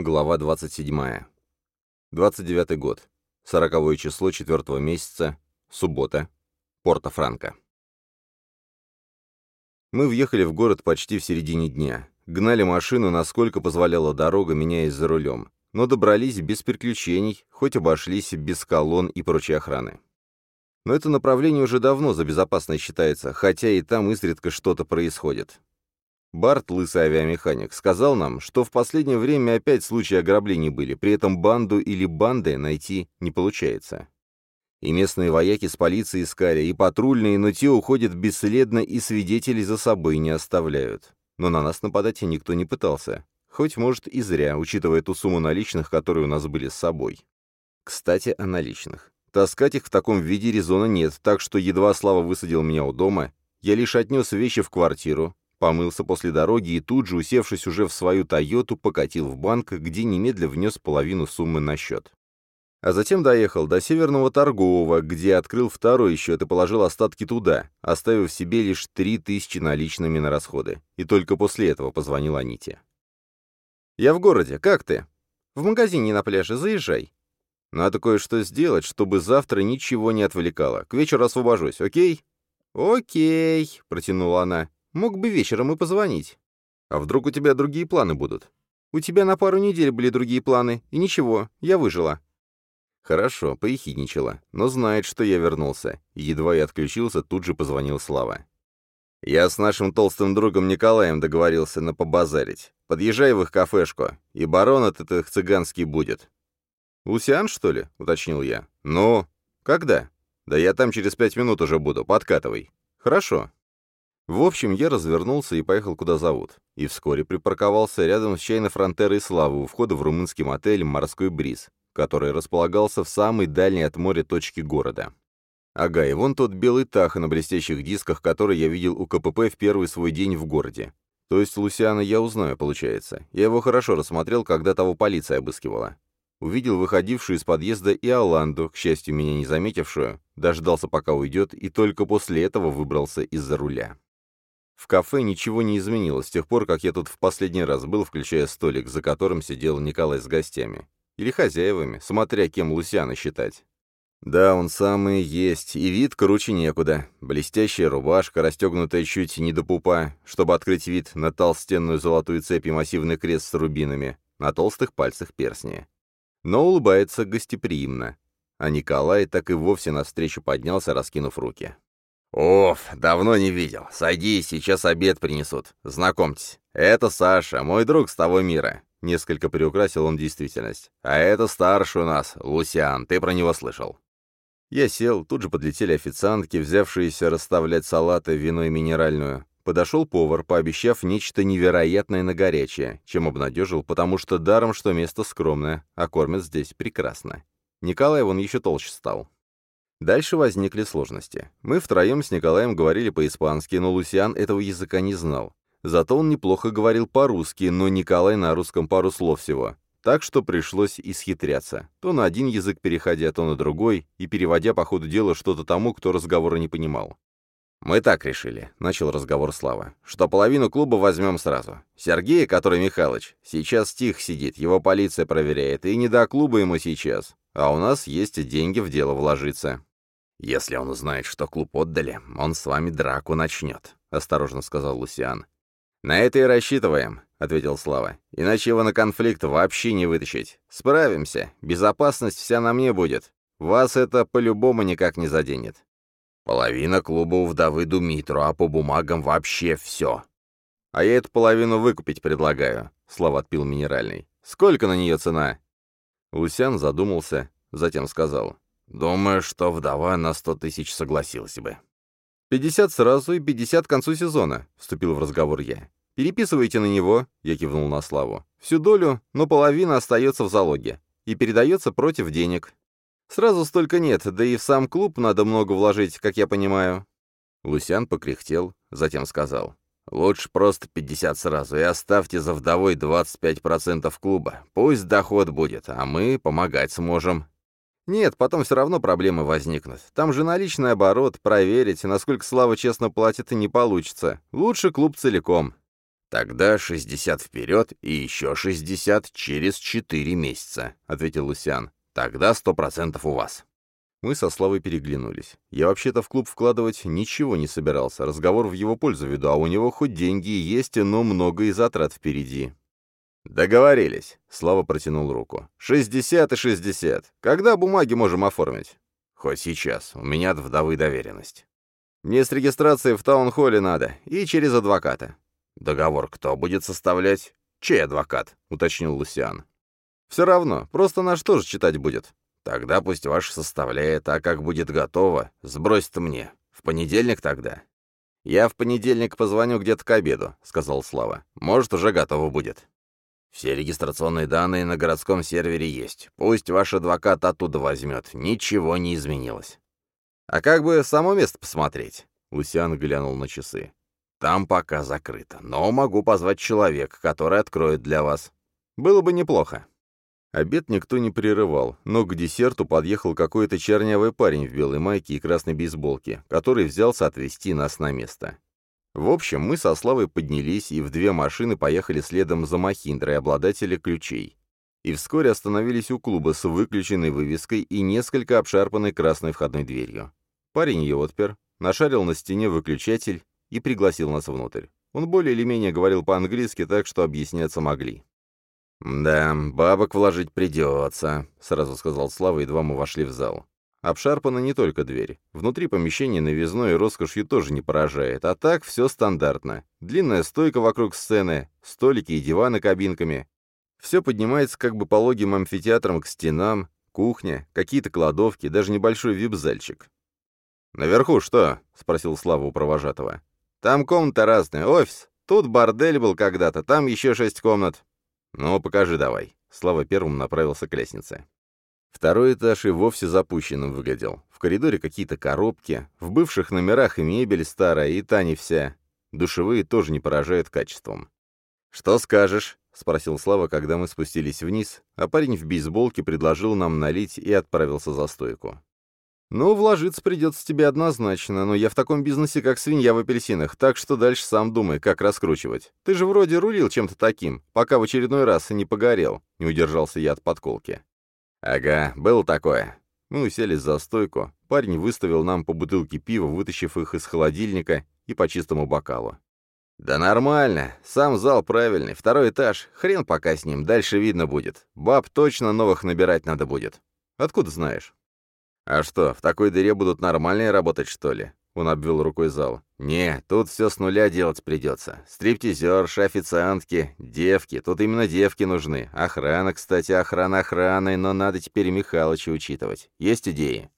Глава 27. 29 год. 40 число 4 месяца. Суббота. Порто-Франко. Мы въехали в город почти в середине дня. Гнали машину, насколько позволяла дорога, меняясь за рулем. Но добрались без приключений, хоть обошлись без колонн и прочей охраны. Но это направление уже давно за безопасное считается, хотя и там изредка что-то происходит. Барт, лысый авиамеханик, сказал нам, что в последнее время опять случаи ограблений были, при этом банду или банды найти не получается. И местные вояки с полицией искали, и патрульные, но те уходят бесследно и свидетелей за собой не оставляют. Но на нас нападать никто не пытался. Хоть, может, и зря, учитывая ту сумму наличных, которые у нас были с собой. Кстати, о наличных. Таскать их в таком виде резона нет, так что едва Слава высадил меня у дома, я лишь отнес вещи в квартиру, Помылся после дороги и тут же, усевшись уже в свою «Тойоту», покатил в банк, где немедля внес половину суммы на счет. А затем доехал до Северного торгового, где открыл второй счет и положил остатки туда, оставив себе лишь три тысячи наличными на расходы. И только после этого позвонил Аните. «Я в городе. Как ты?» «В магазине на пляже. Заезжай». «Надо кое-что сделать, чтобы завтра ничего не отвлекало. К вечеру освобожусь, окей?» «Окей», — протянула она. Мог бы вечером и позвонить. А вдруг у тебя другие планы будут? У тебя на пару недель были другие планы, и ничего, я выжила. Хорошо, поехидничала, но знает, что я вернулся. Едва я отключился, тут же позвонил Слава. Я с нашим толстым другом Николаем договорился на побазарить. Подъезжай в их кафешку, и барон от их цыганский будет. «Лусиан, что ли?» — уточнил я. «Ну, когда?» «Да я там через пять минут уже буду, подкатывай». «Хорошо». В общем, я развернулся и поехал куда зовут. И вскоре припарковался рядом с чайной фронтерой Славы у входа в румынский мотель «Морской бриз», который располагался в самой дальней от моря точке города. Ага, и вон тот белый таха на блестящих дисках, который я видел у КПП в первый свой день в городе. То есть Лусиана я узнаю, получается. Я его хорошо рассмотрел, когда того полиция обыскивала. Увидел выходившую из подъезда и Аланду, к счастью, меня не заметившую, дождался, пока уйдет, и только после этого выбрался из-за руля. В кафе ничего не изменилось с тех пор, как я тут в последний раз был, включая столик, за которым сидел Николай с гостями. Или хозяевами, смотря кем Лусяна считать. Да, он самый есть, и вид круче некуда. Блестящая рубашка, расстегнутая чуть не до пупа, чтобы открыть вид на толстенную золотую цепь и массивный крест с рубинами, на толстых пальцах перстни. Но улыбается гостеприимно. А Николай так и вовсе навстречу поднялся, раскинув руки. «Оф, давно не видел. Садись, сейчас обед принесут. Знакомьтесь, это Саша, мой друг с того мира». Несколько приукрасил он действительность. «А это старший у нас, Лусиан, ты про него слышал?» Я сел, тут же подлетели официантки, взявшиеся расставлять салаты, вино и минеральную. Подошел повар, пообещав нечто невероятное на горячее, чем обнадежил, потому что даром, что место скромное, а кормят здесь прекрасно. Николай вон еще толще стал. Дальше возникли сложности. Мы втроем с Николаем говорили по-испански, но Лусиан этого языка не знал. Зато он неплохо говорил по-русски, но Николай на русском пару слов всего. Так что пришлось исхитряться. То на один язык переходя, то на другой, и переводя по ходу дела что-то тому, кто разговора не понимал. «Мы так решили», — начал разговор Слава, — «что половину клуба возьмем сразу. Сергей, который Михалыч, сейчас тихо сидит, его полиция проверяет, и не до клуба ему сейчас. А у нас есть деньги в дело вложиться. «Если он узнает, что клуб отдали, он с вами драку начнет», — осторожно сказал Лусиан. «На это и рассчитываем», — ответил Слава. «Иначе его на конфликт вообще не вытащить. Справимся. Безопасность вся на мне будет. Вас это по-любому никак не заденет». «Половина клуба у вдовы Думитру, а по бумагам вообще все». «А я эту половину выкупить предлагаю», — Слава отпил минеральный. «Сколько на нее цена?» Лусян задумался, затем сказал. Думаю, что вдова на сто тысяч согласилась бы. «Пятьдесят сразу и пятьдесят к концу сезона», — вступил в разговор я. «Переписывайте на него», — я кивнул на Славу. «Всю долю, но половина остается в залоге. И передается против денег. Сразу столько нет, да и в сам клуб надо много вложить, как я понимаю». Лусян покряхтел, затем сказал. «Лучше просто пятьдесят сразу и оставьте за вдовой двадцать пять процентов клуба. Пусть доход будет, а мы помогать сможем. Нет, потом все равно проблемы возникнут. Там же наличный оборот, проверить, насколько Слава честно платит, и не получится. Лучше клуб целиком. «Тогда 60 вперед и еще 60 через 4 месяца», — ответил Лусиан. «Тогда 100% у вас». Мы со Славой переглянулись. Я вообще-то в клуб вкладывать ничего не собирался, разговор в его пользу веду, а у него хоть деньги и есть, но много и затрат впереди. «Договорились», — Слава протянул руку. «Шестьдесят и шестьдесят. Когда бумаги можем оформить?» «Хоть сейчас. У меня от вдовы доверенность». «Мне с регистрацией в таунхолле надо. И через адвоката». «Договор кто будет составлять?» «Чей адвокат?» — уточнил Лусиан. «Все равно. Просто наш тоже читать будет». «Тогда пусть ваш составляет, а как будет готово, сбросит мне. В понедельник тогда?» «Я в понедельник позвоню где-то к обеду», — сказал Слава. «Может, уже готово будет». Все регистрационные данные на городском сервере есть. Пусть ваш адвокат оттуда возьмет. Ничего не изменилось. А как бы само место посмотреть? Лусиан глянул на часы. Там пока закрыто, но могу позвать человека, который откроет для вас. Было бы неплохо. Обед никто не прерывал, но к десерту подъехал какой-то чернявый парень в белой майке и красной бейсболке, который взялся отвезти нас на место. В общем, мы со Славой поднялись и в две машины поехали следом за Махиндрой, обладателя ключей. И вскоре остановились у клуба с выключенной вывеской и несколько обшарпанной красной входной дверью. Парень ее отпер, нашарил на стене выключатель и пригласил нас внутрь. Он более или менее говорил по-английски, так что объясняться могли. «Да, бабок вложить придется», — сразу сказал Слава, едва мы вошли в зал. Обшарпана не только дверь. Внутри помещения новизной и роскошью тоже не поражает, а так все стандартно. Длинная стойка вокруг сцены, столики и диваны кабинками. Все поднимается как бы пологим амфитеатром к стенам, кухня, какие-то кладовки, даже небольшой вип-зальчик. «Наверху что?» — спросил Слава у провожатого. «Там комната разная, офис. Тут бордель был когда-то, там еще шесть комнат». «Ну, покажи давай». Слава первым направился к лестнице. Второй этаж и вовсе запущенным выглядел. В коридоре какие-то коробки, в бывших номерах и мебель старая, и та не вся. Душевые тоже не поражают качеством. «Что скажешь?» — спросил Слава, когда мы спустились вниз, а парень в бейсболке предложил нам налить и отправился за стойку. «Ну, вложиться придется тебе однозначно, но я в таком бизнесе, как свинья в апельсинах, так что дальше сам думай, как раскручивать. Ты же вроде рулил чем-то таким, пока в очередной раз не погорел», — не удержался я от подколки. «Ага, было такое». Мы уселись за стойку. Парень выставил нам по бутылке пива, вытащив их из холодильника и по чистому бокалу. «Да нормально. Сам зал правильный. Второй этаж. Хрен пока с ним. Дальше видно будет. Баб точно новых набирать надо будет. Откуда знаешь?» «А что, в такой дыре будут нормальные работать, что ли?» Он обвел рукой зал. «Не, тут все с нуля делать придется. Стриптизерши, официантки, девки. Тут именно девки нужны. Охрана, кстати, охрана охраной, но надо теперь Михалыча учитывать. Есть идеи?»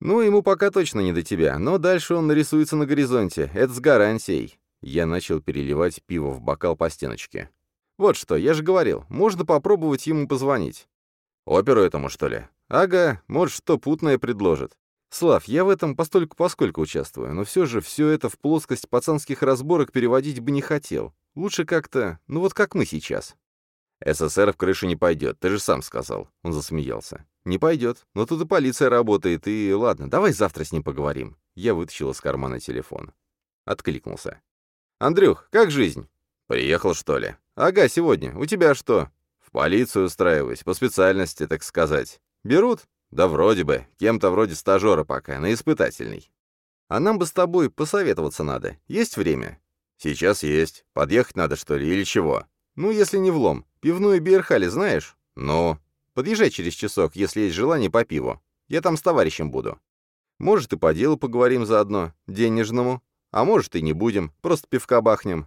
«Ну, ему пока точно не до тебя, но дальше он нарисуется на горизонте. Это с гарантией». Я начал переливать пиво в бокал по стеночке. «Вот что, я же говорил, можно попробовать ему позвонить». «Оперу этому, что ли?» «Ага, может, что путное предложит. Слав, я в этом постольку-поскольку участвую, но все же все это в плоскость пацанских разборок переводить бы не хотел. Лучше как-то, ну вот как мы сейчас. СССР в крышу не пойдет, ты же сам сказал. Он засмеялся. Не пойдет, но тут и полиция работает, и ладно, давай завтра с ним поговорим. Я вытащил из кармана телефон. Откликнулся. «Андрюх, как жизнь?» «Приехал, что ли?» «Ага, сегодня. У тебя что?» «В полицию устраиваюсь, по специальности, так сказать. Берут?» «Да вроде бы. Кем-то вроде стажера пока, на испытательный. А нам бы с тобой посоветоваться надо. Есть время?» «Сейчас есть. Подъехать надо, что ли, или чего?» «Ну, если не влом. Пивную Бирхали знаешь?» «Ну?» «Подъезжай через часок, если есть желание по пиву. Я там с товарищем буду. Может, и по делу поговорим заодно, денежному. А может, и не будем, просто пивка бахнем».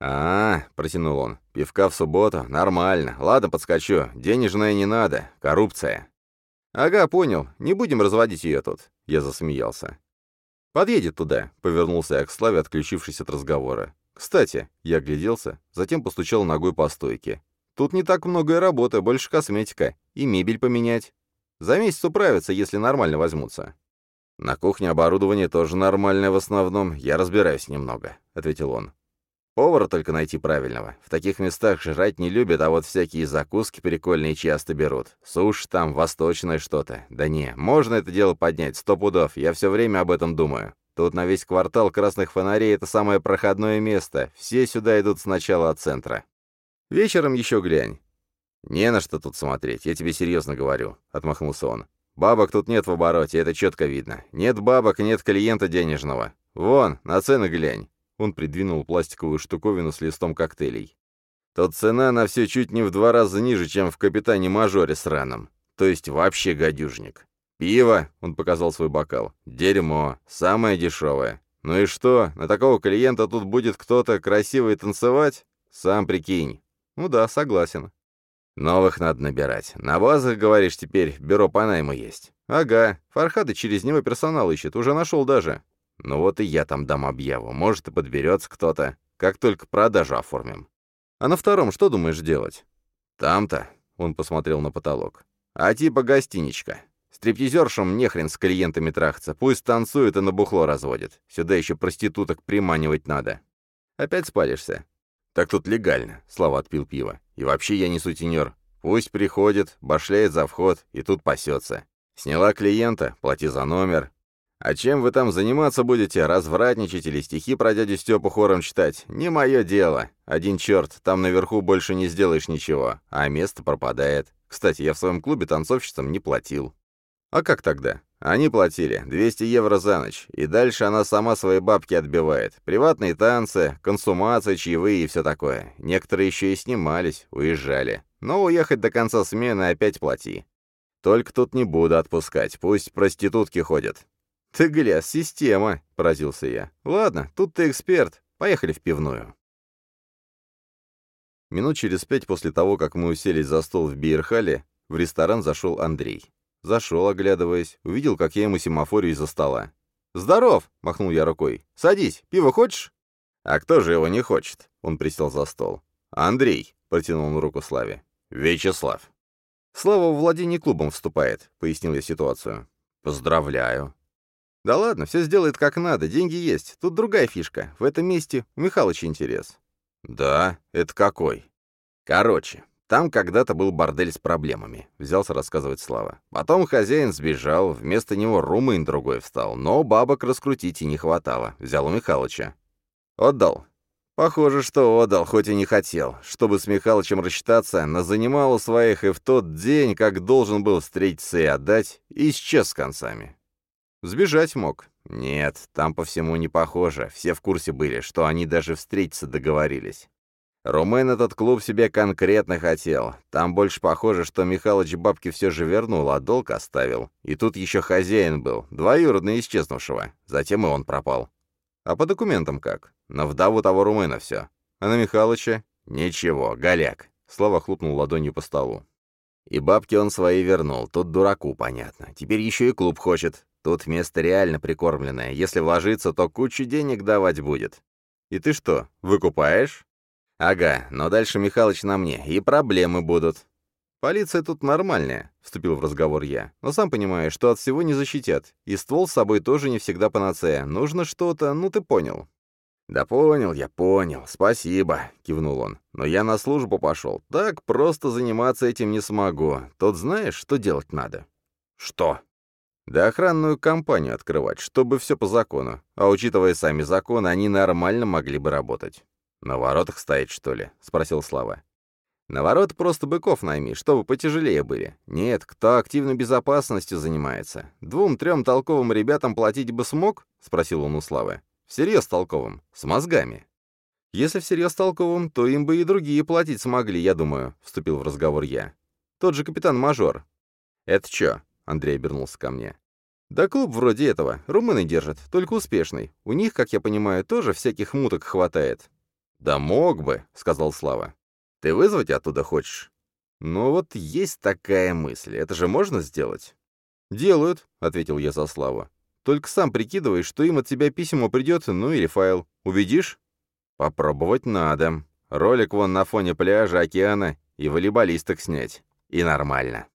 «А, — протянул он, — пивка в субботу? Нормально. Ладно, подскочу. Денежное не надо. Коррупция». «Ага, понял. Не будем разводить ее тут». Я засмеялся. «Подъедет туда», — повернулся я к Славе, отключившись от разговора. «Кстати», — я огляделся, затем постучал ногой по стойке. «Тут не так много и работы, больше косметика. И мебель поменять. За месяц управятся, если нормально возьмутся». «На кухне оборудование тоже нормальное в основном. Я разбираюсь немного», — ответил он. Повара только найти правильного. В таких местах жрать не любят, а вот всякие закуски прикольные часто берут. Сушь там, восточное что-то. Да не, можно это дело поднять, сто пудов, я все время об этом думаю. Тут на весь квартал красных фонарей — это самое проходное место. Все сюда идут сначала от центра. Вечером еще глянь. «Не на что тут смотреть, я тебе серьезно говорю», — отмахнулся он. «Бабок тут нет в обороте, это четко видно. Нет бабок, нет клиента денежного. Вон, на цены глянь». Он придвинул пластиковую штуковину с листом коктейлей. Тут цена на все чуть не в два раза ниже, чем в «Капитане-мажоре» сраном. То есть вообще гадюжник. Пиво, он показал свой бокал. Дерьмо, самое дешевое. Ну и что, на такого клиента тут будет кто-то красивый танцевать? Сам прикинь. Ну да, согласен. Новых надо набирать. На базах, говоришь, теперь бюро по найму есть. Ага, Фархады через него персонал ищет, уже нашел даже. Ну вот и я там дам объяву, может и подберется кто-то, как только продажу оформим. А на втором что думаешь делать? Там-то, он посмотрел на потолок. А типа гостиничка. Стриптизершам нехрен с клиентами трахаться, пусть танцуют и на бухло разводят. Сюда еще проституток приманивать надо. Опять спалишься? Так тут легально, Слава отпил пиво. И вообще я не сутенер. Пусть приходит, башляет за вход и тут пасется. Сняла клиента, плати за номер. А чем вы там заниматься будете, развратничать или стихи про дядю Степу хором читать? Не мое дело. Один черт, там наверху больше не сделаешь ничего, а место пропадает. Кстати, я в своем клубе танцовщицам не платил. А как тогда? Они платили 200 евро за ночь, и дальше она сама свои бабки отбивает. Приватные танцы, консумация, чаевые и все такое. Некоторые еще и снимались, уезжали. Но уехать до конца смены опять плати. Только тут не буду отпускать, пусть проститутки ходят. «Ты, гля, система!» — поразился я. «Ладно, тут ты эксперт. Поехали в пивную». Минут через пять после того, как мы уселись за стол в Бейерхале, в ресторан зашел Андрей. Зашел, оглядываясь, увидел, как я ему семафорю из-за стола. «Здоров!» — махнул я рукой. «Садись, пиво хочешь?» «А кто же его не хочет?» — он присел за стол. «Андрей!» — протянул он руку Славе. «Вячеслав!» «Слава в владении клубом вступает», — пояснил я ситуацию. «Поздравляю!» «Да ладно, все сделает как надо, деньги есть. Тут другая фишка. В этом месте у Михалыча интерес». «Да? Это какой?» «Короче, там когда-то был бордель с проблемами», — взялся рассказывать Слава. Потом хозяин сбежал, вместо него румын другой встал, но бабок раскрутить и не хватало. Взял у Михалыча. «Отдал». «Похоже, что отдал, хоть и не хотел. Чтобы с Михалычем рассчитаться, назанимал у своих и в тот день, как должен был встретиться и отдать, исчез с концами. Сбежать мог. Нет, там по всему не похоже. Все в курсе были, что они даже встретиться договорились. Румен этот клуб себе конкретно хотел. Там больше похоже, что Михалыч бабки все же вернул, а долг оставил. И тут еще хозяин был, двоюродный исчезнувшего. Затем и он пропал. А по документам как? На вдову того Румена все. А на Михалыча? Ничего, голяк. Слава хлопнул ладонью по столу. И бабки он свои вернул, тут дураку понятно. Теперь еще и клуб хочет. Тут место реально прикормленное. Если вложиться, то кучу денег давать будет. И ты что, выкупаешь? «Ага, но дальше Михалыч на мне, и проблемы будут». «Полиция тут нормальная», — вступил в разговор я. «Но сам понимаешь, что от всего не защитят. И ствол с собой тоже не всегда панацея. Нужно что-то, ну ты понял». «Да понял, я понял. Спасибо», — кивнул он. «Но я на службу пошел. Так просто заниматься этим не смогу. Тут знаешь, что делать надо?» «Что?» «Да охранную компанию открывать, чтобы все по закону. А учитывая сами законы, они нормально могли бы работать». «На воротах стоит, что ли?» — спросил Слава. «На ворот просто быков найми, чтобы потяжелее были. Нет, кто активной безопасностью занимается. Двум-трем толковым ребятам платить бы смог?» — спросил он у Славы. «Всерьез толковым, с мозгами». «Если всерьез толковым, то им бы и другие платить смогли, я думаю», — вступил в разговор я. «Тот же капитан-мажор». «Это чё?» — Андрей обернулся ко мне. «Да клуб вроде этого. Румыны держат, только успешный. У них, как я понимаю, тоже всяких муток хватает. «Да мог бы», — сказал Слава. «Ты вызвать оттуда хочешь?» «Ну вот есть такая мысль. Это же можно сделать?» «Делают», — ответил я за Славу. «Только сам прикидывай, что им от тебя письмо придет, ну или файл. Увидишь?» «Попробовать надо. Ролик вон на фоне пляжа, океана и волейболисток снять. И нормально».